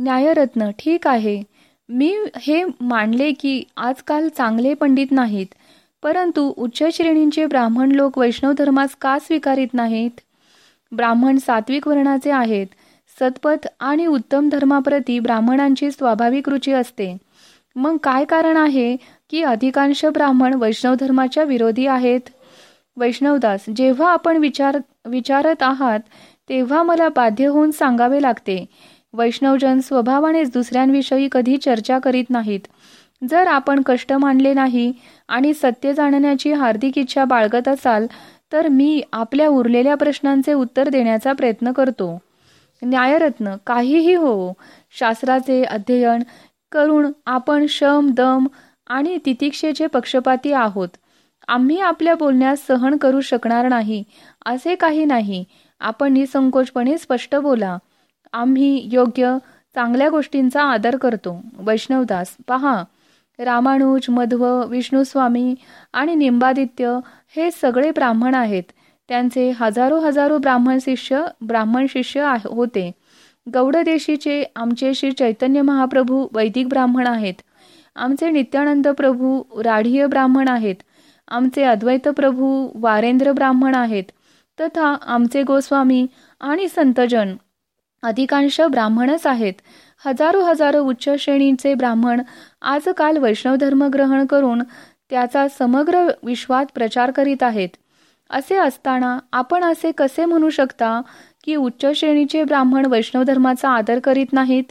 न्यायरत्न ठीक आहे. मी हे मानले की आजकाल चांगले पंडित नाहीत. परंतु उच्च श्रेणींचे ब्राह्मण लोक वैष्णव धर्मास का स्वीकारित नाहीत? ब्राह्मण सात्विक वर्णाचे आहेत. सतपथ आणि उत्तम धर्माप्रती ब्राह्मणांची स्वाभाविक रुची असते. मग काय कारण आहे की अधिकांश ब्राह्मण वैष्णव धर्माच्या विरोधी आहेत? वैष्णवदास जेव्हा आपण विचार विचारत आहात तेव्हा मला बाध्य होऊन सांगावे लागते. वैष्णवजन स्वभावानेच दुसऱ्यांविषयी कधी चर्चा करीत नाहीत. जर आपण कष्ट मानले नाही आणि सत्य जाणण्याची हार्दिक इच्छा बाळगत असाल तर मी आपल्या उरलेल्या प्रश्नांचे उत्तर देण्याचा प्रयत्न करतो. न्यायरत्न काहीही हो. शास्त्राचे अध्ययन करून आपण शम दम आणि तितिक्षेचे पक्षपाती आहोत. आम्ही आपल्या बोलण्यास सहन करू शकणार नाही असे काही नाही. आपण निसंकोचपणे स्पष्ट बोला. आम्ही योग्य चांगल्या गोष्टींचा आदर करतो. वैष्णवदास पहा. रामानुज मध्व विष्णुस्वामी आणि निंबादित्य हे सगळे ब्राह्मण आहेत. त्यांचे हजारो हजारो ब्राह्मण शिष्य ब्राह्मण शिष्य होते. गौडदेशीचे आमचे श्री चैतन्य महाप्रभू वैदिक ब्राह्मण आहेत. आमचे नित्यानंद प्रभू राढीय ब्राह्मण आहेत. आमचे अद्वैत प्रभू वारेंद्र ब्राह्मण आहेत. तथा आमचे गोस्वामी आणि संतजन अधिकांश ब्राह्मणच आहेत. हजारो हजारो उच्च श्रेणीचे ब्राह्मण आजकाल वैष्णव धर्म ग्रहण करून त्याचा समग्र विश्वात प्रचार करीत आहेत. असे असताना आपण असे कसे म्हणू शकता की उच्च श्रेणीचे ब्राह्मण वैष्णव धर्माचा आदर करीत नाहीत?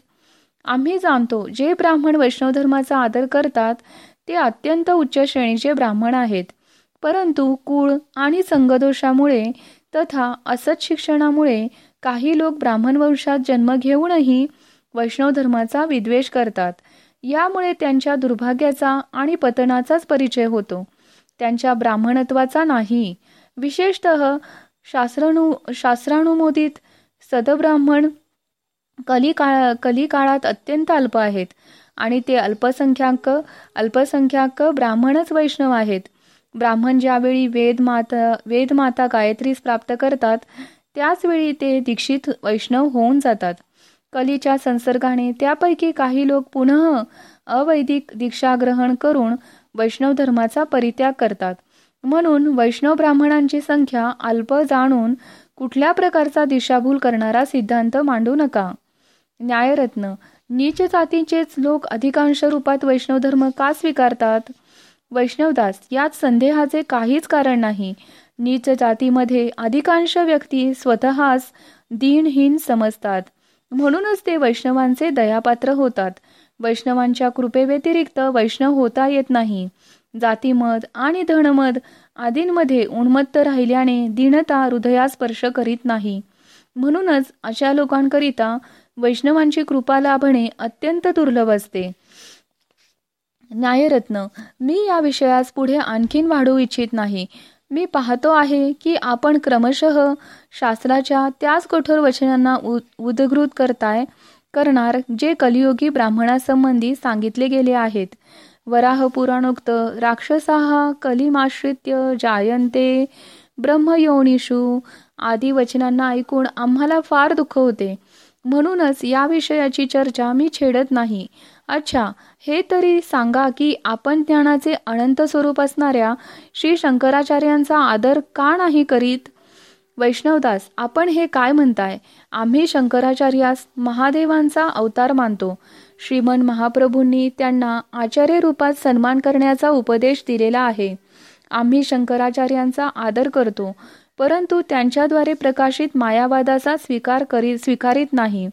आम्ही जाणतो जे ब्राह्मण वैष्णव धर्माचा आदर करतात ते अत्यंत उच्च श्रेणीचे ब्राह्मण आहेत. परंतु कुळ आणि संगदोषामुळे तथा असत शिक्षणामुळे काही लोक ब्राह्मण वंशात जन्म घेऊनही वैष्णव धर्माचा विद्वेष करतात. यामुळे त्यांच्या दुर्भाग्याचा आणि पतनाचाच परिचय होतो. त्यांच्या ब्राह्मणत्वाचा नाही. विशेषत शास्त्रानु शास्त्रानुमोदित सदब्राह्मण कली काळ कली काळात अत्यंत अल्प आहेत आणि ते अल्पसंख्याक अल्पसंख्याक ब्राह्मणच वैष्णव आहेत. ब्राह्मण ज्यावेळी वेद माता गायत्रीस प्राप्त करतात त्याचवेळी ते दीक्षित वैष्णव होऊन जातात. कलीच्या संसर्गाने त्यापैकी काही लोक पुनः अवैदिक दीक्षा ग्रहण करून वैष्णव धर्माचा परित्याग करतात. म्हणून वैष्णव ब्राह्मणांची संख्या अल्प जाणून कुठल्या प्रकारचा दिशाभूल करणारा सिद्धांत मांडू नका. न्यायरत्न नीच जातीचेच लोक अधिकांश रूपात वैष्णव धर्म का स्वीकारतात? वैष्णवदास यात संदेहाचे काहीच कारण नाही. नीच जातीमध्ये अधिकांश व्यक्ती स्वतःच दीनहीन समजतात. म्हणूनच ते वैष्णवांचे दयापात्र होतात. वैष्णवांच्या कृपेव्यतिरिक्त वैष्णव होता येत नाही. जातीमद आणि धनमद आदींमध्ये उन्मत्त राहिल्याने दीनता हृदयास स्पर्श करीत नाही. म्हणूनच अशा लोकांकरिता वैष्णवांची कृपा लाभणे अत्यंत दुर्लभ असते. न्यायरत्न मी या विषयास पुढे आणखीन वाढू इच्छित नाही. मी पाहतो आहे की आपण क्रमशः शास्त्राच्या त्याच कठोर वचनांना उदगृत करताय करणार जे कलियोगी ब्राह्मणासंबंधी सांगितले गेले आहेत. वराह पुराणोक्त राक्षसाहा कलिमाश्रित्य जायंते ब्रह्मयोनिषू आदी वचनांना ऐकून आम्हाला फार दुःख होते. म्हणूनच या विषयाची चर्चा मी छेडत नाही. अच्छा हे तरी सांगा की आपण ज्ञानाचे अनंत स्वरूप असणाऱ्या श्री शंकराचार्यांचा आदर का नाही करीत? वैष्णवदास आपण हे काय म्हणताय? आम्ही शंकराचार्यास महादेवांचा अवतार मानतो. श्रीमन महाप्रभूंनी त्यांना आचार्य रूपात सन्मान करण्याचा उपदेश दिलेला आहे. आम्ही शंकराचार्यांचा आदर करतो परंतु त्यांच्याद्वारे प्रकाशित मायावादाचा स्वीकार करी स्वीकारित नाही.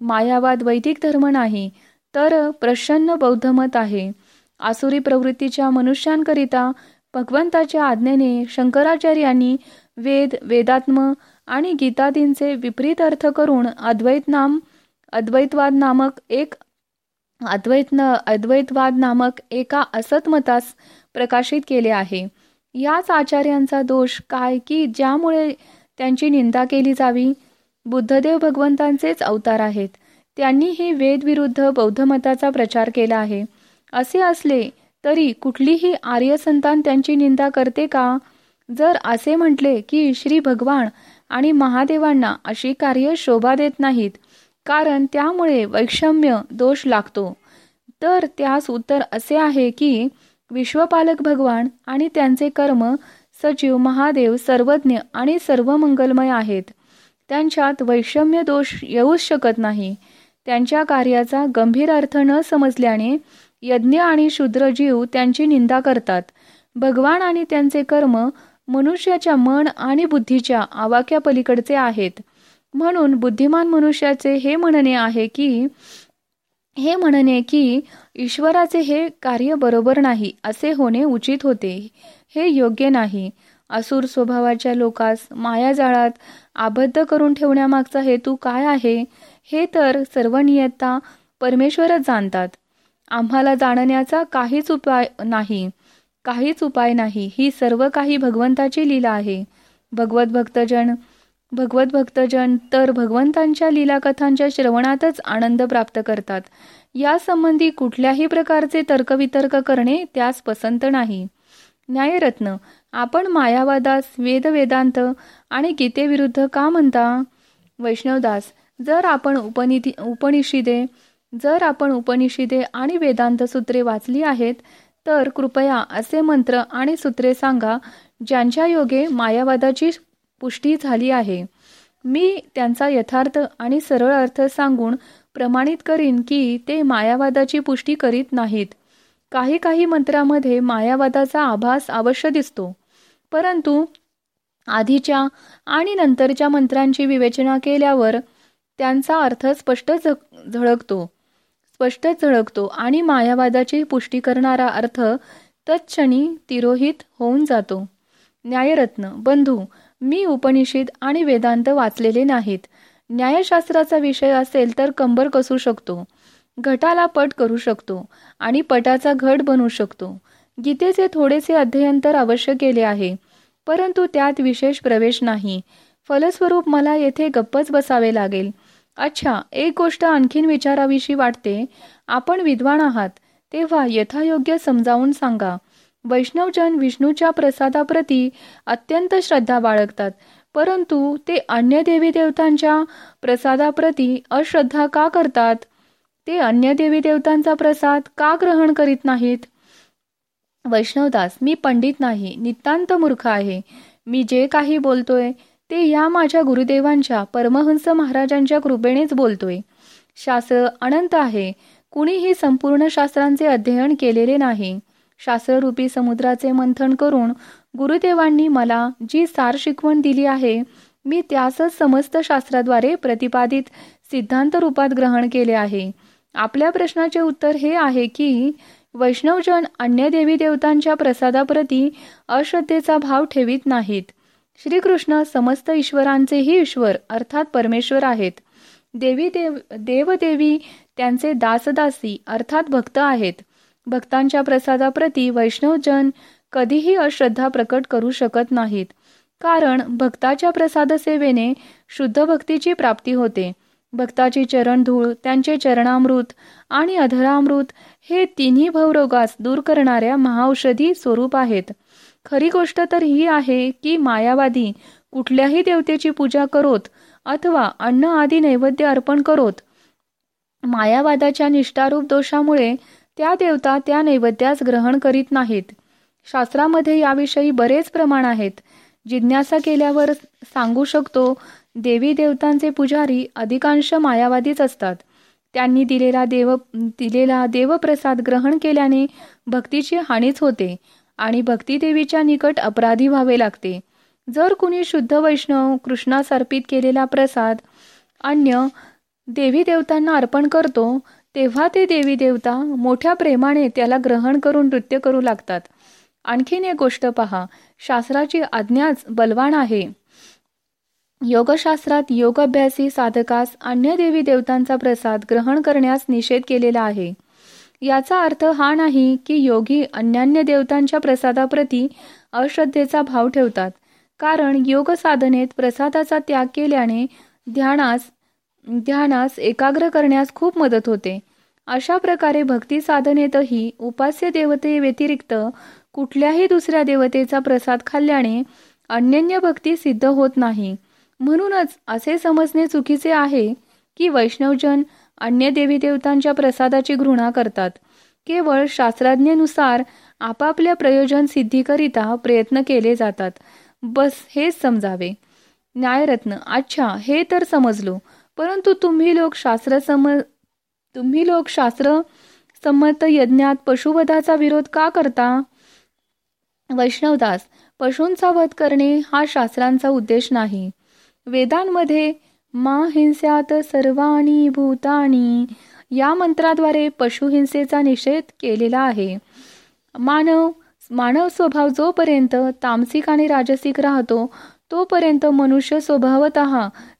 मायावाद वैदिक धर्म नाही तर प्रसन्न बौद्धमत आहे. आसुरी प्रवृत्तीच्या मनुष्यांकरिता भगवंताच्या आज्ञेने शंकराचार्यांनी वेद वेदात्म आणि गीतादींचे विपरीत अर्थ करून अद्वैत नाम अद्वैतवाद नामक एक अद्वैत अद्वैतवाद नामक एका असतमतास प्रकाशित केले आहे. याच आचार्यांचा दोष काय की ज्यामुळे त्यांची निंदा केली जावी? बुद्धदेव भगवंतांचेच अवतार आहेत. त्यांनीही वेदविरुद्ध बौद्ध मताचा प्रचार केला आहे. असे असले तरी कुठलीही आर्य संतान त्यांची निंदा करते का? जर असे म्हटले की श्री भगवान आणि महादेवांना अशी कार्य शोभा देत नाहीत कारण त्यामुळे वैषम्य दोष लागतो. तर त्यास उत्तर असे आहे की विश्वपालक भगवान आणि त्यांचे कर्म सचिव महादेव सर्वज्ञ आणि सर्व मंगलमय आहेत. त्यांच्यात वैषम्य दोष येऊच शकत नाही. त्यांच्या कार्याचा गंभीर अर्थ न समजल्याने यज्ञ आणि शूद्र जीव त्यांची निंदा करतात. भगवान आणि त्यांचे कर्म मनुष्याच्या मन आणि बुद्धीच्या आवाक्या पलीकडचे आहेत. म्हणून बुद्धिमान मनुष्याचे हे म्हणणे आहे की हे म्हणणे की ईश्वराचे हे कार्य बरोबर नाही असे होणे उचित होते. हे योग्य नाही. असुर स्वभावाच्या लोकास मायाजाळात आबद्ध करून ठेवण्यामागचा हेतू काय आहे? हे तर सर्व नियता परमेश्वरच जाणतात. आम्हाला जाणण्याचा काहीच उपाय नाही. काहीच उपाय नाही. ही सर्व काही भगवंताची लीला आहे. भगवत भक्तजन भगवत भक्तजन तर भगवंतांच्या लीलाकथांच्या श्रवणातच आनंद प्राप्त करतात. या संबंधी कुठल्याही प्रकारचे तर्कवितर्क करणे त्यास पसंत नाही. न्यायरत्न आपण मायावादास वेदवेदांत आणि गीतेविरुद्ध का म्हणता? वैष्णवदास जर आपण उपनिधी उपनिषिदे जर आपण उपनिषिदे आणि वेदांत सूत्रे वाचली आहेत तर कृपया असे मंत्र आणि सूत्रे सांगा ज्यांच्या योगे मायावादाची पुष्टी झाली आहे. मी त्यांचा यथार्थ आणि सरळ अर्थ सांगून प्रमाणित करीन की ते मायावादाची पुष्टी करीत नाहीत. काही काही मंत्रामध्ये मायावादाचा आभास अवश्य दिसतो. परंतु आधीच्या आणि नंतरच्या मंत्रांची विवेचना केल्यावर त्यांचा अर्थ स्पष्ट झळकतो. स्पष्ट झळकतो आणि मायावादाची पुष्टी करणारा अर्थ तत्क्षणी तिरोहित होऊन जातो. न्यायरत्न बंधू मी उपनिषद आणि वेदांत वाचलेले नाहीत. न्यायशास्त्राचा विषय असेल तर कंबर कसू शकतो. घटाला पट करू शकतो आणि पटाचा घट बनवू शकतो. गीतेचे थोडेसे अध्ययन तर अवश्य केले आहे. परंतु त्यात विशेष प्रवेश नाही. फलस्वरूप मला येथे गप्पच बसावे लागेल. अच्छा एक गोष्ट आणखीन विचाराविषयी वाटते. आपण विद्वान आहात तेव्हा यथायोग्य समजावून सांगा. वैष्णवजन विष्णूच्या प्रसादाप्रती अत्यंत श्रद्धा बाळगतात परंतु ते अन्य देवी देवतांच्या प्रसादाप्रती अश्रद्धा का करतात? ते अन्य देवी देवतांचा प्रसाद का ग्रहण करीत नाहीत? वैष्णवदास मी पंडित नाही नितांत मूर्ख आहे. मी जे काही बोलतोय ते या माझ्या गुरुदेवांच्या परमहंस महाराजांच्या कृपेनेच बोलतोय. शास्त्र अनंत आहे. कुणीही संपूर्ण शास्त्रांचे अध्ययन केलेले नाही. शास्त्ररूपी समुद्राचे मंथन करून गुरुदेवांनी मला जी सार शिकवण दिली आहे मी त्यासच समस्त शास्त्राद्वारे प्रतिपादित सिद्धांत रूपात ग्रहण केले आहे. आपल्या प्रश्नाचे उत्तर हे आहे की वैष्णवजन अन्य देवी देवतांच्या प्रसादाप्रती अश्रद्धेचा भाव ठेवीत नाहीत. श्रीकृष्ण समस्त ईश्वरांचेही ईश्वर अर्थात परमेश्वर आहेत. देवी देव देवदेवी त्यांचे दासदासी अर्थात भक्त आहेत. भक्तांच्या प्रसादाप्रती वैष्णवजन कधीही अश्रद्धा प्रकट करू शकत नाहीत. कारण भक्ताच्या प्रसाद सेवेने शुद्ध भक्तीची प्राप्ती होते. भक्ताची चरणधूळ त्यांचे चरणामृत आणि अधरामृत हे तिन्ही भवरोगास दूर करणाऱ्या महाऔषधी स्वरूप आहेत. खरी गोष्ट तर ही आहे की मायावादी कुठल्याही देवतेची पूजा करोत अथवा अन्न आदी नैवेद्य अर्पण करोत मायावादाच्या निष्ठारूप दोषामुळे त्या देवता त्या नैवेद्यास ग्रहण करीत नाहीत. शास्त्रामध्ये याविषयी बरेच प्रमाण आहेत. जिज्ञासा केल्यावर सांगू शकतो देवी देवतांचे पुजारी अधिकांश मायावादीच असतात. त्यांनी दिलेला देव दिलेला देवप्रसाद ग्रहण केल्याने भक्तीची हानीच होते. आणि भक्तिदेवीच्या निकट अपराधी व्हावे लागते. जर कुणी शुद्ध वैष्णव कृष्णास अर्पित केलेला प्रसाद अन्य देवी देवतांना अर्पण करतो तेव्हा ते देवी देवता मोठ्या प्रेमाने त्याला ग्रहण करून नृत्य करू लागतात. आणखीन एक गोष्ट पहा शास्त्राची आज्ञाच बलवान आहे. योगशास्त्रात योग अभ्यासी साधकास अन्य देवी देवतांचा प्रसाद ग्रहण करण्यास निषेध केलेला आहे. याचा अर्थ हा नाही की योगी अन्यान्य देवतांच्या प्रसादाप्रती अश्रद्धेचा भाव ठेवतात. कारण योग साधनेत प्रसादाचा त्याग केल्याने ध्यानास ध्यानास एकाग्र करण्यास खूप मदत होते. अशा प्रकारे भक्ती साधनेतही उपास्य देवते व्यतिरिक्त कुठल्याही दुसऱ्या देवतेचा प्रसाद खाल्ल्याने अन्यन्य भक्ती सिद्ध होत नाही. म्हणूनच असे समजणे चुकीचे आहे की वैष्णवजन अन्य देवी देवतांच्या प्रसादाची घृणा करतात. केवळ शास्त्रज्ञेनुसार आपापल्या प्रयोजन सिद्धीकरिता प्रयत्न केले जातात. बस हेच समजावे. न्यायरत्न अच्छा हे तर समजलो. परंतु तुम्ही लोक शास्त्र सम तुम्ही लोक शास्त्र संमत यज्ञात पशुवधाचा विरोध का करता? वैष्णवदास पशूंचा वध करणे हा शास्त्रांचा उद्देश नाही. वेदांमध्ये मा हिंस्यात सर्वाणी भूतानी. या मंत्राद्वारे पशुहिंसेचा निषेध केलेला आहे. मानव मानव स्वभाव जोपर्यंत तामसिक आणि राजसिक राहतो तोपर्यंत मनुष्य स्वभावत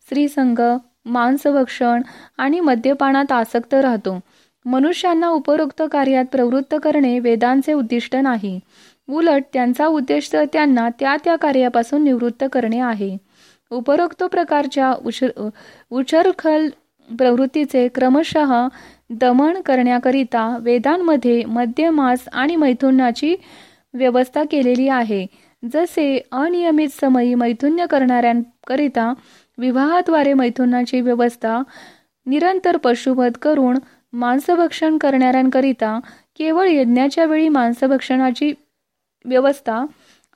स्त्रीसंग मांसभक्षण आणि मद्यपानात आसक्त राहतो. मनुष्यांना उपरोक्त कार्यात प्रवृत्त करणे वेदांचे उद्दिष्ट नाही. उलट त्यांचा उद्देश त्यांना त्या त्या कार्यापासून निवृत्त करणे आहे. उपरोक्त प्रकारच्या उचर उचरखल प्रवृत्तीचे क्रमशः दमन करण्याकरिता वेदांमध्ये मध्यमास आणि मैथुनाची व्यवस्था केलेली आहे. जसे अनियमित समयी मैथुन्य करणाऱ्यांकरिता विवाहाद्वारे मैथुनाची व्यवस्था निरंतर पशुवध करून मांसभक्षण करणाऱ्यांकरिता केवळ यज्ञाच्या वेळी मांसभक्षणाची व्यवस्था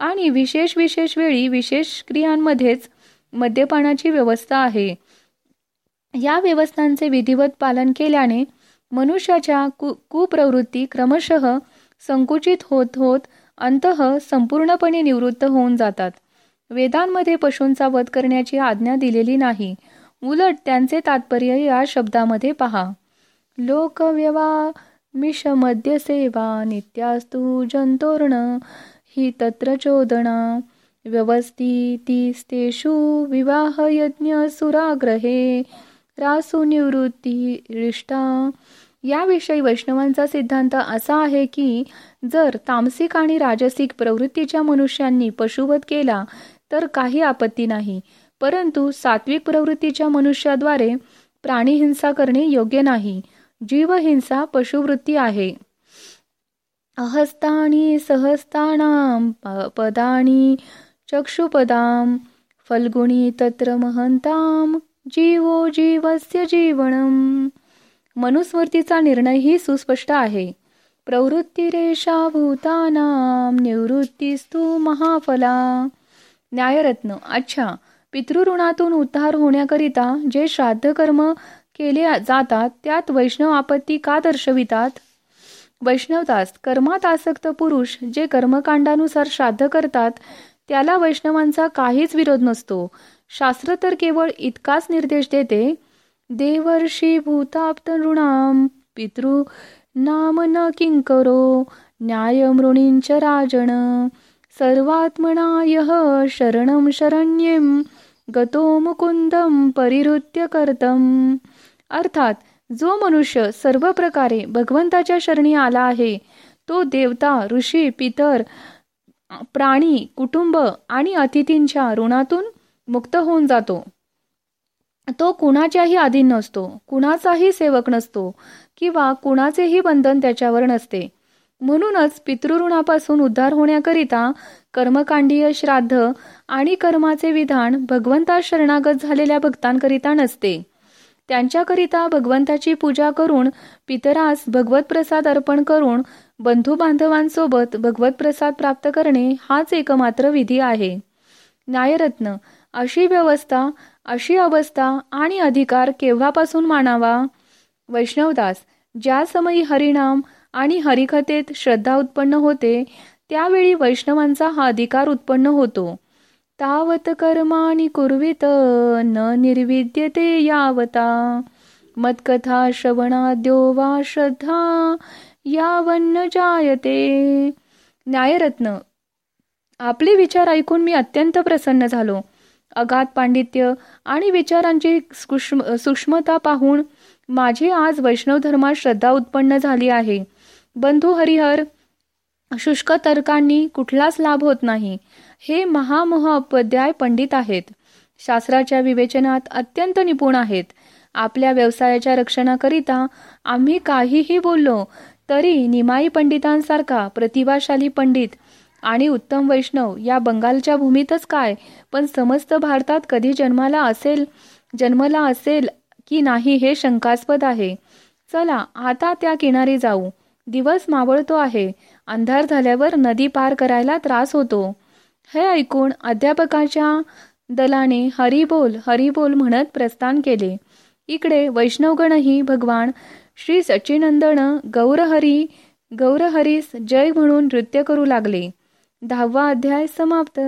आणि विशेष विशेष वेळी विशेष क्रियांमध्येच मद्यपानाची व्यवस्था आहे. या व्यवस्थांचे विधिवत पालन केल्याने मनुष्याच्या कु कुप्रवृत्ती क्रमशः संकुचित होत होत अंतः संपूर्णपणे निवृत्त होऊन जातात. वेदांमध्ये पशूंचा वध करण्याची आज्ञा दिलेली नाही. उलट त्यांचे तात्पर्य या शब्दामध्ये पहा. लोकव्यवा मिश मध्य सेवा नित्यास्तु जंतोर्ण ही तत्र चोदना व्यवस्थितीस्तेषु विवाह यज्ञ सुराग्रहे निवृत्ती रिष्टा याविषयी वैष्णवांचा सिद्धांत असा आहे की जर तामसिक आणि राजसिक प्रवृत्तीच्या मनुष्यांनी पशुवध केला तर काही आपत्ती नाही. परंतु सात्विक प्रवृत्तीच्या मनुष्याद्वारे प्राणीहिंसा करणे योग्य नाही. जीवहिंसा पशुवृत्ती आहे. अहस्तानी सहस्ताना पदानी चक्षुपदाम फल्गुणी तत्र महंताम जीवो जीवस्य जीवनम। मनुस्मृतीचा निर्णयही सुस्पष्ट आहे। प्रवृत्ती भूतानाम निवृत्तीस्तू महाफला। न्यायरत्न अच्छा पितृऋणातून उद्धार होण्याकरिता जे श्राद्ध कर्म केले जातात त्यात वैष्णव आपत्ती का दर्शवितात? वैष्णवदास कर्मात आसक्त पुरुष जे कर्मकांडानुसार श्राद्ध करतात त्याला वैष्णवांचा काहीच विरोध नसतो. शास्त्र तर केवळ इतकाच निर्देश देते देवर्षी भूताप्त ऋणाम पितृ नाम न किंकरो न्यायमृणींच राजण सर्वात्मनाय शरण शरण्यम गतो मुकुंदम परिहृत्य कर्तम. अर्थात जो मनुष्य सर्व प्रकारे भगवंताच्या शरणी आला आहे तो देवता ऋषी पितर प्राणी कुटुंब आणि अतिथींच्या ऋणातून मुक्त होऊन जातो. तो कुणाच्याही अधीन नसतो कुणाचाही सेवक नसतो किंवा कुणाचेही बंधन त्याच्यावर नसते. म्हणूनच पितृऋणापासून उद्धार होण्याकरिता कर्मकांडीय श्राद्ध आणि कर्माचे विधान भगवंता शरणागत झालेल्या भक्तांकरिता नसते. त्यांच्याकरिता भगवंताची पूजा करून पितरास भगवत प्रसाद अर्पण करून बंधू बांधवांसोबत भगवत प्रसाद प्राप्त करणे हाच एकमात्र विधी आहे. न्यायरत्न अशी व्यवस्था अशी अवस्था आणि अधिकार केव्हापासून मानावा? वैष्णवदास ज्या समयी हरिनाम आणि हरिकथेत श्रद्धा उत्पन्न होते त्यावेळी वैष्णवांचा हा अधिकार उत्पन्न होतो. तावत कर्माणी कुर्वित न निर्विद्यते यावता. मत्कथा श्रवणाद्यो वा श्रद्धा यावन्न जायते. न्यायरत्न आपले विचार ऐकून मी अत्यंत प्रसन्न झालो. अगाध पांडित्य आणि विचारांची सूक्ष्म सूक्ष्मता पाहून माझी आज वैष्णव धर्मात श्रद्धा उत्पन्न झाली आहे. बंधू हरिहर शुष्क तर्कांनी कुठलाच लाभ होत नाही. हे महामहोपाध्याय पंडित आहेत. शास्त्राच्या विवेचनात अत्यंत निपुण आहेत. आपल्या व्यवसायाच्या रक्षणाकरिता आम्ही काहीही बोललो तरी निमाई पंडितांसारखा प्रतिभाशाली पंडित आणि उत्तम वैष्णव या बंगालच्या भूमीतच काय? पण समस्त भारतात कधी जन्माला असेल जन्मला असेल की नाही हे शंकास्पद आहे. चला आता त्या किनारी जाऊ. दिवस मावळतो आहे. अंधार झाल्यावर नदी पार करायला त्रास होतो. हे ऐकून अध्यापकाच्या दलाने हरिबोल हरिबोल म्हणत प्रस्थान केले. इकडे वैष्णवगणही भगवान श्री सचिनंदन गौरहरी गौरहरीस जय म्हणून नृत्य करू लागले. दहावा अध्याय समाप्त.